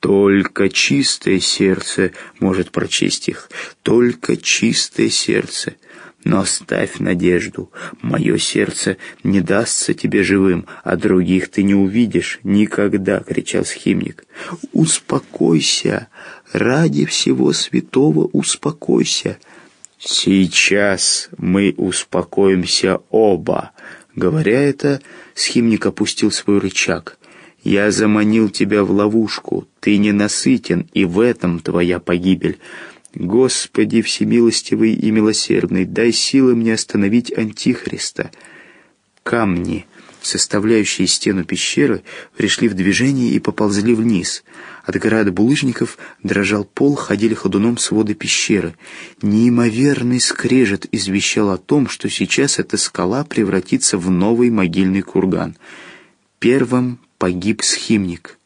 Только чистое сердце может прочесть их, только чистое сердце. Но оставь надежду, мое сердце не дастся тебе живым, а других ты не увидишь никогда, — кричал схимник. Успокойся, ради всего святого успокойся. Сейчас мы успокоимся оба. Говоря это, схимник опустил свой рычаг. Я заманил тебя в ловушку, ты ненасытен, и в этом твоя погибель. Господи всемилостивый и милосердный, дай силы мне остановить Антихриста. Камни, составляющие стену пещеры, пришли в движение и поползли вниз. От града булыжников дрожал пол, ходили ходуном своды пещеры. Неимоверный скрежет извещал о том, что сейчас эта скала превратится в новый могильный курган. Первым погиб схимник.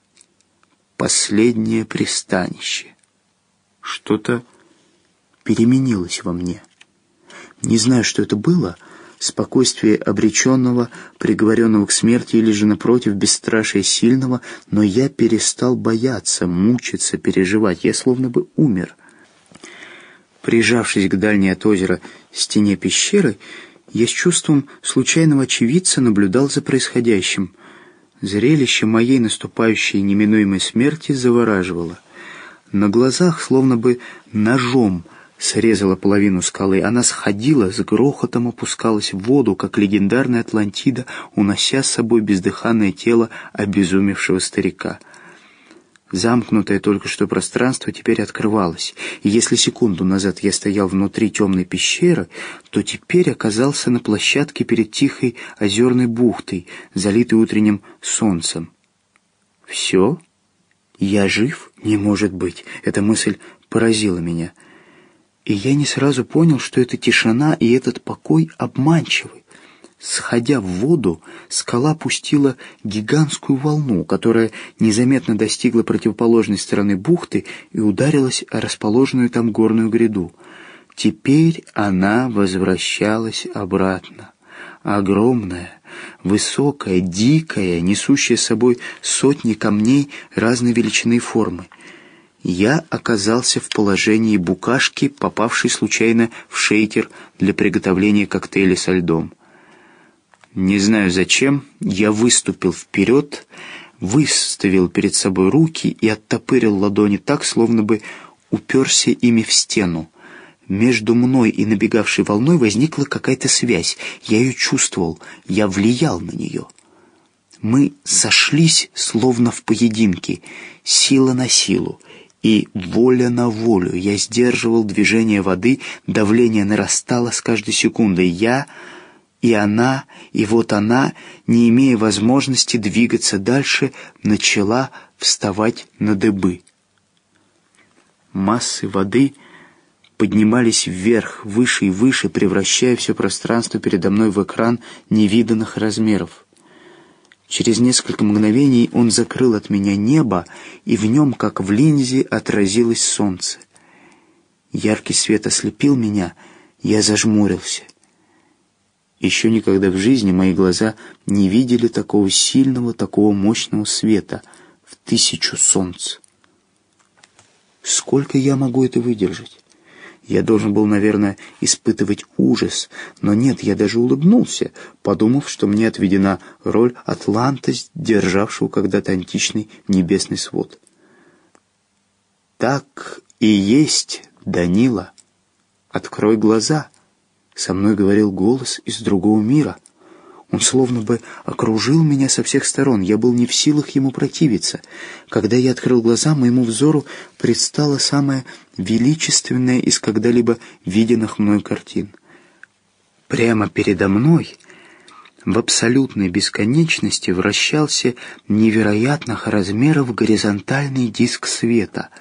Последнее пристанище. Что-то переменилось во мне. Не знаю, что это было, спокойствие обреченного, приговоренного к смерти или же, напротив, бесстрашие сильного, но я перестал бояться, мучиться, переживать. Я словно бы умер. Прижавшись к дальней от озера стене пещеры, я с чувством случайного очевидца наблюдал за происходящим. Зрелище моей наступающей неминуемой смерти завораживало. На глазах словно бы ножом срезала половину скалы. Она сходила, с грохотом опускалась в воду, как легендарная Атлантида, унося с собой бездыханное тело обезумевшего старика. Замкнутое только что пространство теперь открывалось, и если секунду назад я стоял внутри темной пещеры, то теперь оказался на площадке перед тихой озерной бухтой, залитой утренним солнцем. «Все? Я жив? Не может быть!» Эта мысль поразила меня — и я не сразу понял, что эта тишина и этот покой обманчивы. Сходя в воду, скала пустила гигантскую волну, которая незаметно достигла противоположной стороны бухты и ударилась о расположенную там горную гряду. Теперь она возвращалась обратно. Огромная, высокая, дикая, несущая с собой сотни камней разной величины и формы — я оказался в положении букашки, попавшей случайно в шейкер для приготовления коктейля со льдом. Не знаю зачем, я выступил вперед, выставил перед собой руки и оттопырил ладони так, словно бы уперся ими в стену. Между мной и набегавшей волной возникла какая-то связь. Я ее чувствовал, я влиял на нее. Мы сошлись, словно в поединке, сила на силу и воля на волю. Я сдерживал движение воды, давление нарастало с каждой секундой. Я и она, и вот она, не имея возможности двигаться дальше, начала вставать на дыбы. Массы воды поднимались вверх, выше и выше, превращая все пространство передо мной в экран невиданных размеров. Через несколько мгновений он закрыл от меня небо, и в нем, как в линзе, отразилось солнце. Яркий свет ослепил меня, я зажмурился. Еще никогда в жизни мои глаза не видели такого сильного, такого мощного света в тысячу солнц. Сколько я могу это выдержать? Я должен был, наверное, испытывать ужас, но нет, я даже улыбнулся, подумав, что мне отведена роль Атланта, державшего когда-то античный небесный свод. «Так и есть, Данила. Открой глаза», — со мной говорил голос из другого мира — он словно бы окружил меня со всех сторон. Я был не в силах ему противиться. Когда я открыл глаза, моему взору предстало самое величественное из когда-либо виденных мной картин. Прямо передо мной в абсолютной бесконечности вращался невероятных размеров горизонтальный диск света —